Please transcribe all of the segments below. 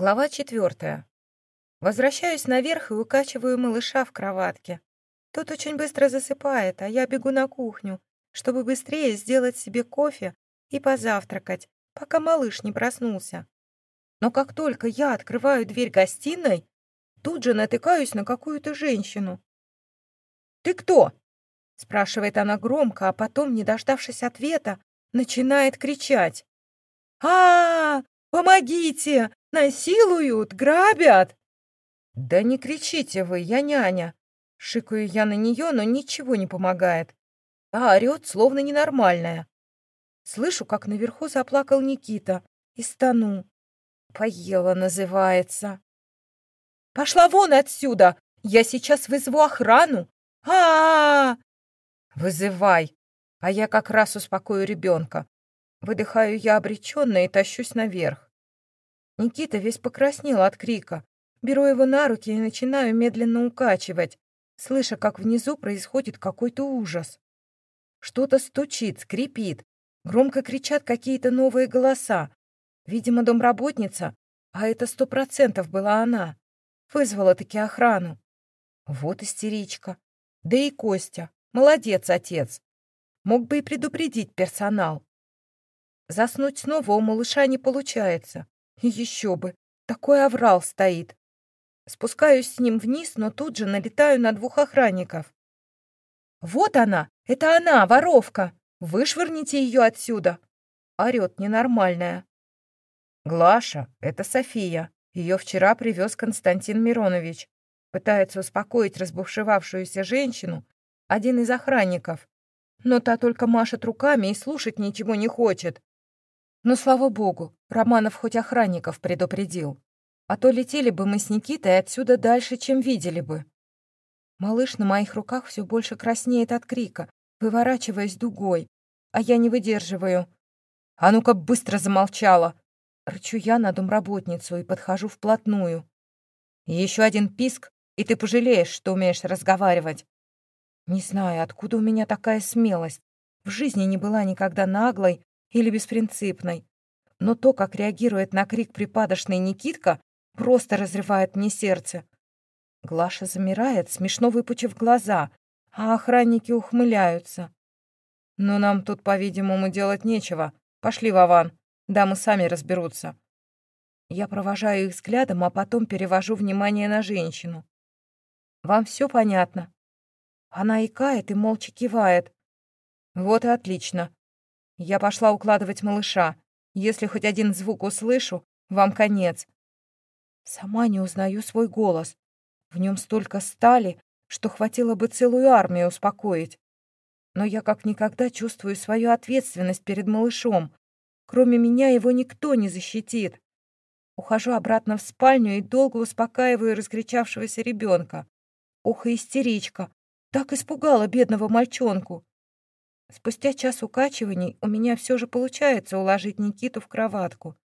Глава четвертая. Возвращаюсь наверх и укачиваю малыша в кроватке. Тот очень быстро засыпает, а я бегу на кухню, чтобы быстрее сделать себе кофе и позавтракать, пока малыш не проснулся. Но как только я открываю дверь гостиной, тут же натыкаюсь на какую-то женщину. «Ты кто?» — спрашивает она громко, а потом, не дождавшись ответа, начинает кричать. а, -а, -а Помогите! Насилуют! Грабят!» «Да не кричите вы, я няня!» Шикаю я на нее, но ничего не помогает. А орёт, словно ненормальная. Слышу, как наверху заплакал Никита, и стану. «Поела» называется. «Пошла вон отсюда! Я сейчас вызову охрану! а а, -а! «Вызывай, а я как раз успокою ребенка. Выдыхаю я обреченно и тащусь наверх. Никита весь покраснел от крика. Беру его на руки и начинаю медленно укачивать, слыша, как внизу происходит какой-то ужас. Что-то стучит, скрипит, громко кричат какие-то новые голоса. Видимо, домработница, а это сто процентов была она. Вызвала-таки охрану. Вот истеричка. Да и Костя. Молодец, отец. Мог бы и предупредить персонал. Заснуть снова у малыша не получается. Еще бы, такой оврал стоит. Спускаюсь с ним вниз, но тут же налетаю на двух охранников. «Вот она! Это она, воровка! Вышвырните ее отсюда!» Орет ненормальная. «Глаша, это София. Ее вчера привез Константин Миронович. Пытается успокоить разбушевавшуюся женщину один из охранников. Но та только машет руками и слушать ничего не хочет. Но, слава богу, Романов хоть охранников предупредил. А то летели бы мы с Никитой отсюда дальше, чем видели бы. Малыш на моих руках все больше краснеет от крика, выворачиваясь дугой, а я не выдерживаю. «А ну-ка, быстро замолчала!» Рычу я на домработницу и подхожу вплотную. Еще один писк, и ты пожалеешь, что умеешь разговаривать. Не знаю, откуда у меня такая смелость. В жизни не была никогда наглой или беспринципной. Но то, как реагирует на крик припадочный Никитка, просто разрывает мне сердце. Глаша замирает, смешно выпучив глаза, а охранники ухмыляются. «Но нам тут, по-видимому, делать нечего. Пошли, Вован, дамы сами разберутся». Я провожаю их взглядом, а потом перевожу внимание на женщину. «Вам все понятно?» Она икает и молча кивает. «Вот и отлично. Я пошла укладывать малыша. Если хоть один звук услышу, вам конец. Сама не узнаю свой голос. В нем столько стали, что хватило бы целую армию успокоить. Но я как никогда чувствую свою ответственность перед малышом. Кроме меня его никто не защитит. Ухожу обратно в спальню и долго успокаиваю раскричавшегося ребенка. Ох, истеричка! Так испугала бедного мальчонку. Спустя час укачиваний у меня все же получается уложить Никиту в кроватку,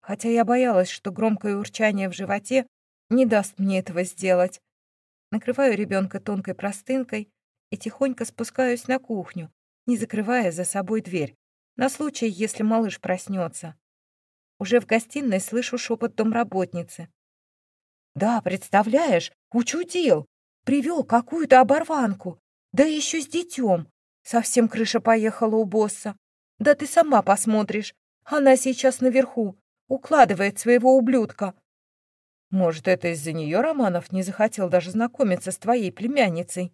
хотя я боялась, что громкое урчание в животе не даст мне этого сделать. Накрываю ребенка тонкой простынкой и тихонько спускаюсь на кухню, не закрывая за собой дверь, на случай, если малыш проснется. Уже в гостиной слышу шепот домработницы. «Да, представляешь, учудил! Привел какую-то оборванку, да еще с детем. Совсем крыша поехала у босса. Да ты сама посмотришь. Она сейчас наверху, укладывает своего ублюдка. Может, это из-за нее Романов не захотел даже знакомиться с твоей племянницей?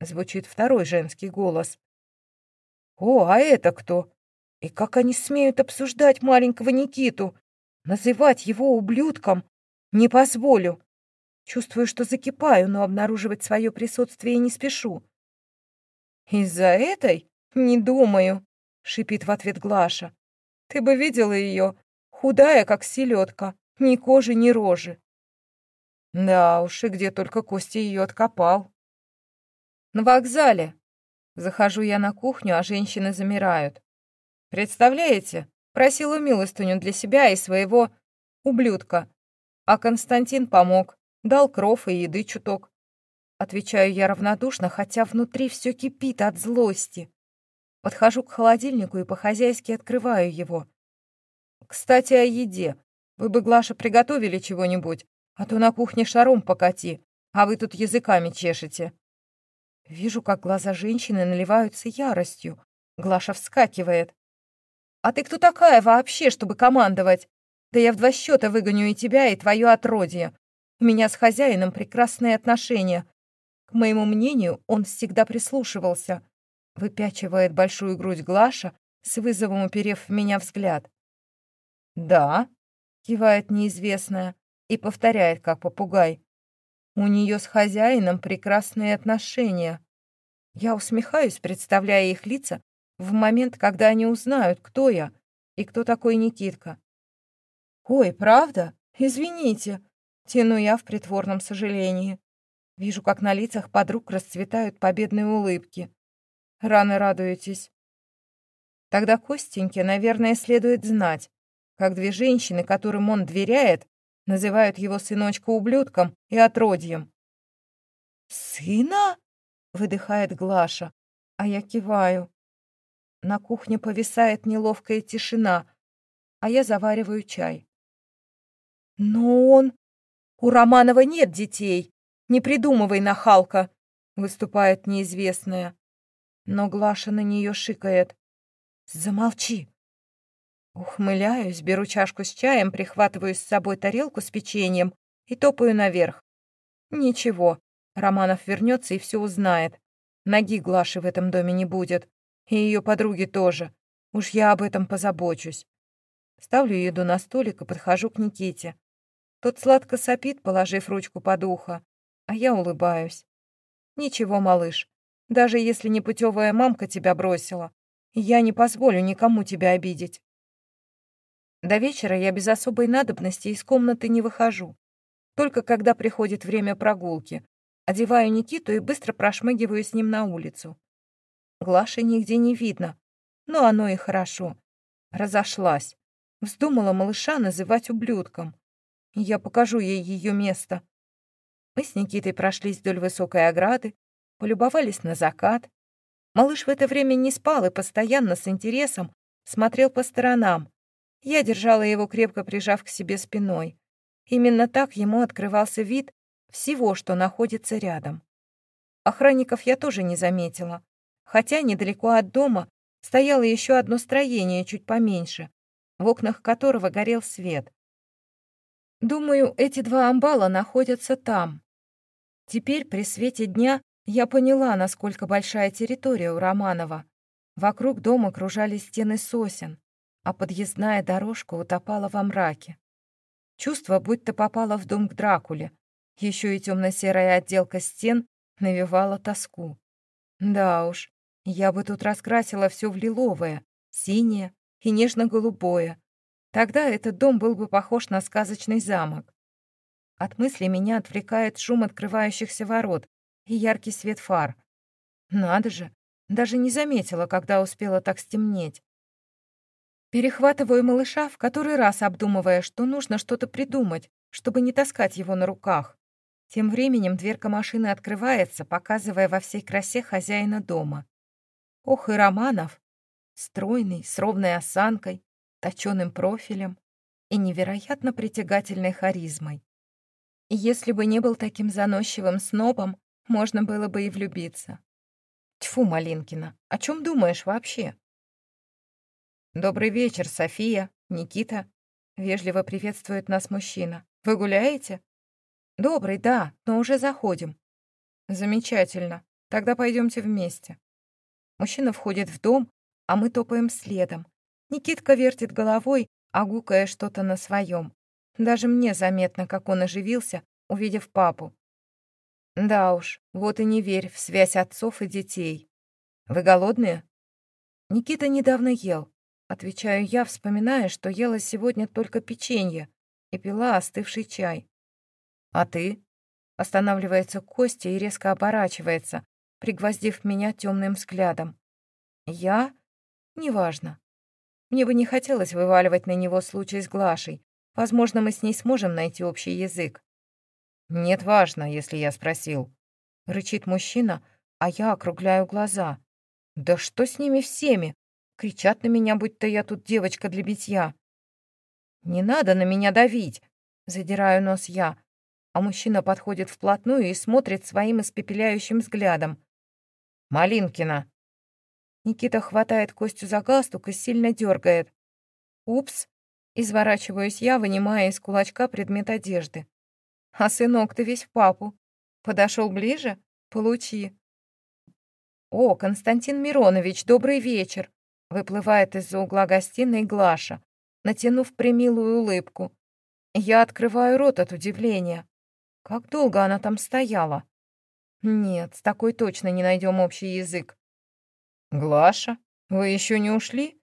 Звучит второй женский голос. О, а это кто? И как они смеют обсуждать маленького Никиту? Называть его ублюдком? Не позволю. Чувствую, что закипаю, но обнаруживать свое присутствие не спешу. «Из-за этой? Не думаю», — шипит в ответ Глаша. «Ты бы видела ее, худая, как селедка, ни кожи, ни рожи». Да уж, и где только Костя ее откопал. На вокзале. Захожу я на кухню, а женщины замирают. Представляете, просила милостыню для себя и своего ублюдка. А Константин помог, дал кров и еды чуток. Отвечаю я равнодушно, хотя внутри все кипит от злости. Подхожу к холодильнику и по-хозяйски открываю его. Кстати, о еде. Вы бы, Глаша, приготовили чего-нибудь, а то на кухне шаром покати, а вы тут языками чешете». Вижу, как глаза женщины наливаются яростью. Глаша вскакивает. «А ты кто такая вообще, чтобы командовать? Да я в два счета выгоню и тебя, и твое отродье. У меня с хозяином прекрасные отношения. К моему мнению, он всегда прислушивался. Выпячивает большую грудь Глаша, с вызовом уперев в меня взгляд. «Да», — кивает неизвестная и повторяет, как попугай. «У нее с хозяином прекрасные отношения». Я усмехаюсь, представляя их лица в момент, когда они узнают, кто я и кто такой Никитка. «Ой, правда? Извините», — тяну я в притворном сожалении. Вижу, как на лицах подруг расцветают победные улыбки. Рано радуетесь. Тогда Костеньке, наверное, следует знать, как две женщины, которым он доверяет, называют его сыночка ублюдком и отродьем. «Сына?» — выдыхает Глаша, а я киваю. На кухне повисает неловкая тишина, а я завариваю чай. «Но он... У Романова нет детей!» Не придумывай, нахалка!» — выступает неизвестная. Но Глаша на нее шикает. «Замолчи!» Ухмыляюсь, беру чашку с чаем, прихватываю с собой тарелку с печеньем и топаю наверх. Ничего, Романов вернется и все узнает. Ноги Глаши в этом доме не будет. И ее подруги тоже. Уж я об этом позабочусь. Ставлю еду на столик и подхожу к Никите. Тот сладко сопит, положив ручку под ухо а я улыбаюсь. «Ничего, малыш, даже если непутевая мамка тебя бросила, я не позволю никому тебя обидеть». До вечера я без особой надобности из комнаты не выхожу. Только когда приходит время прогулки. Одеваю Никиту и быстро прошмыгиваю с ним на улицу. Глаши нигде не видно, но оно и хорошо. Разошлась. Вздумала малыша называть ублюдком. Я покажу ей ее место. Мы с Никитой прошлись вдоль высокой ограды, полюбовались на закат. Малыш в это время не спал и постоянно с интересом смотрел по сторонам. Я держала его, крепко прижав к себе спиной. Именно так ему открывался вид всего, что находится рядом. Охранников я тоже не заметила, хотя недалеко от дома стояло еще одно строение чуть поменьше, в окнах которого горел свет. Думаю, эти два амбала находятся там. Теперь при свете дня я поняла, насколько большая территория у Романова. Вокруг дома окружали стены сосен, а подъездная дорожка утопала во мраке. Чувство, будто попала в дом к Дракуле. Еще и темно-серая отделка стен навевала тоску. Да уж, я бы тут раскрасила все в лиловое, синее и нежно-голубое. Тогда этот дом был бы похож на сказочный замок. От мысли меня отвлекает шум открывающихся ворот и яркий свет фар. Надо же, даже не заметила, когда успела так стемнеть. Перехватываю малыша, в который раз обдумывая, что нужно что-то придумать, чтобы не таскать его на руках. Тем временем дверка машины открывается, показывая во всей красе хозяина дома. Ох и Романов! Стройный, с ровной осанкой, точёным профилем и невероятно притягательной харизмой. Если бы не был таким заносчивым снобом, можно было бы и влюбиться. Тьфу, Малинкина, о чем думаешь вообще? Добрый вечер, София, Никита. Вежливо приветствует нас мужчина. Вы гуляете? Добрый, да, но уже заходим. Замечательно. Тогда пойдемте вместе. Мужчина входит в дом, а мы топаем следом. Никитка вертит головой, огукая что-то на своем. Даже мне заметно, как он оживился, увидев папу. Да уж, вот и не верь в связь отцов и детей. Вы голодные? Никита недавно ел. Отвечаю я, вспоминая, что ела сегодня только печенье и пила остывший чай. А ты? Останавливается Костя и резко оборачивается, пригвоздив меня темным взглядом. Я? Неважно. Мне бы не хотелось вываливать на него случай с Глашей, Возможно, мы с ней сможем найти общий язык. Нет, важно, если я спросил. Рычит мужчина, а я округляю глаза. Да что с ними всеми? Кричат на меня, будто я тут девочка для битья. «Не надо на меня давить!» — задираю нос я, а мужчина подходит вплотную и смотрит своим испепеляющим взглядом. «Малинкина!» Никита хватает Костю за галстук и сильно дергает. «Упс!» — изворачиваюсь я, вынимая из кулачка предмет одежды. «А сынок ты весь в папу. Подошел ближе? Получи!» «О, Константин Миронович, добрый вечер!» Выплывает из-за угла гостиной Глаша, натянув примилую улыбку. Я открываю рот от удивления. Как долго она там стояла? Нет, с такой точно не найдем общий язык. «Глаша, вы еще не ушли?»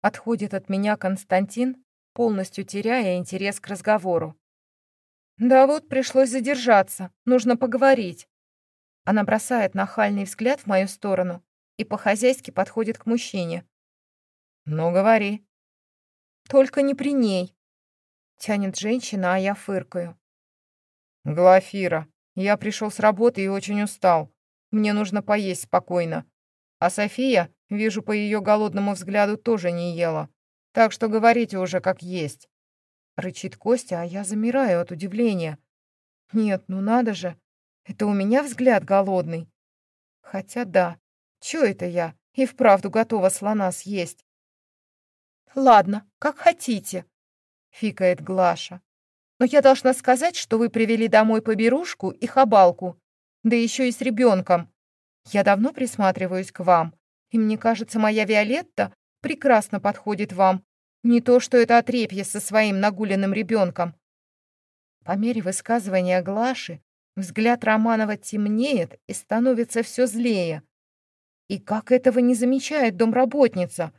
Отходит от меня Константин, полностью теряя интерес к разговору. «Да вот, пришлось задержаться, нужно поговорить». Она бросает нахальный взгляд в мою сторону и по-хозяйски подходит к мужчине. «Ну, говори». «Только не при ней», — тянет женщина, а я фыркаю. «Глафира, я пришел с работы и очень устал. Мне нужно поесть спокойно. А София, вижу по ее голодному взгляду, тоже не ела. Так что говорите уже как есть». Рычит Костя, а я замираю от удивления. «Нет, ну надо же, это у меня взгляд голодный. Хотя да, чё это я и вправду готова слона съесть?» «Ладно, как хотите», — фикает Глаша. «Но я должна сказать, что вы привели домой поберушку и хабалку, да еще и с ребенком. Я давно присматриваюсь к вам, и мне кажется, моя Виолетта прекрасно подходит вам. Не то, что это отрепье со своим нагуленным ребенком. По мере высказывания Глаши Взгляд Романова темнеет и становится все злее. И как этого не замечает домработница?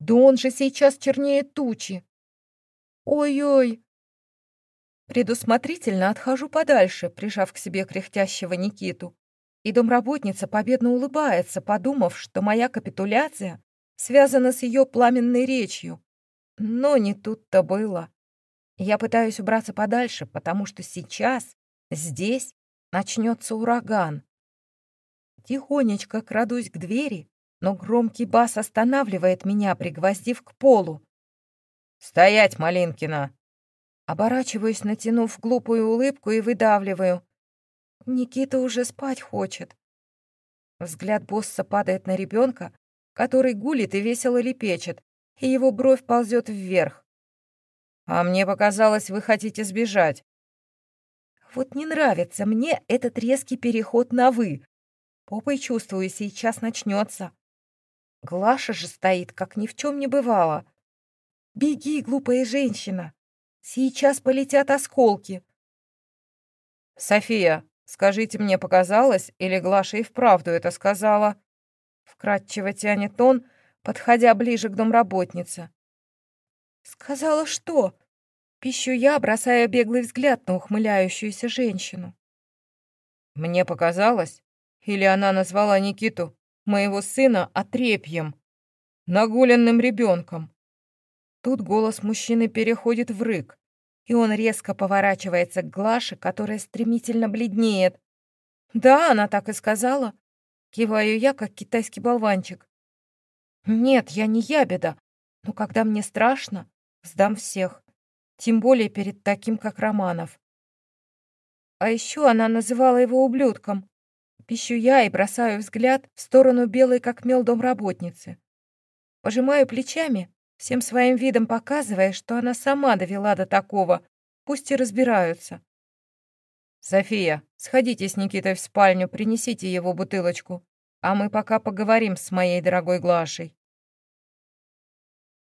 Да он же сейчас чернее тучи. Ой-ой. Предусмотрительно отхожу подальше, прижав к себе кряхтящего Никиту. И домработница победно улыбается, подумав, что моя капитуляция связана с ее пламенной речью. Но не тут-то было. Я пытаюсь убраться подальше, потому что сейчас Здесь начнется ураган. Тихонечко крадусь к двери, но громкий бас останавливает меня, пригвоздив к полу. «Стоять, Малинкина!» Оборачиваюсь, натянув глупую улыбку и выдавливаю. Никита уже спать хочет. Взгляд босса падает на ребенка, который гулит и весело лепечет, и его бровь ползет вверх. «А мне показалось, вы хотите сбежать. Вот не нравится мне этот резкий переход на «вы». Попой чувствую, сейчас начнется. Глаша же стоит, как ни в чем не бывало. «Беги, глупая женщина! Сейчас полетят осколки!» «София, скажите, мне показалось, или Глаша и вправду это сказала?» Вкратчиво тянет он, подходя ближе к домработнице. «Сказала что?» Пищу я, бросая беглый взгляд на ухмыляющуюся женщину. Мне показалось, или она назвала Никиту, моего сына, отрепьем, нагуленным ребенком. Тут голос мужчины переходит в рык, и он резко поворачивается к Глаше, которая стремительно бледнеет. «Да, она так и сказала», — киваю я, как китайский болванчик. «Нет, я не ябеда, но когда мне страшно, сдам всех. Тем более перед таким, как Романов. А еще она называла его ублюдком. Пищу я и бросаю взгляд в сторону белой, как мел, домработницы. Пожимаю плечами, всем своим видом показывая, что она сама довела до такого. Пусть и разбираются. «София, сходите с Никитой в спальню, принесите его бутылочку, а мы пока поговорим с моей дорогой Глашей».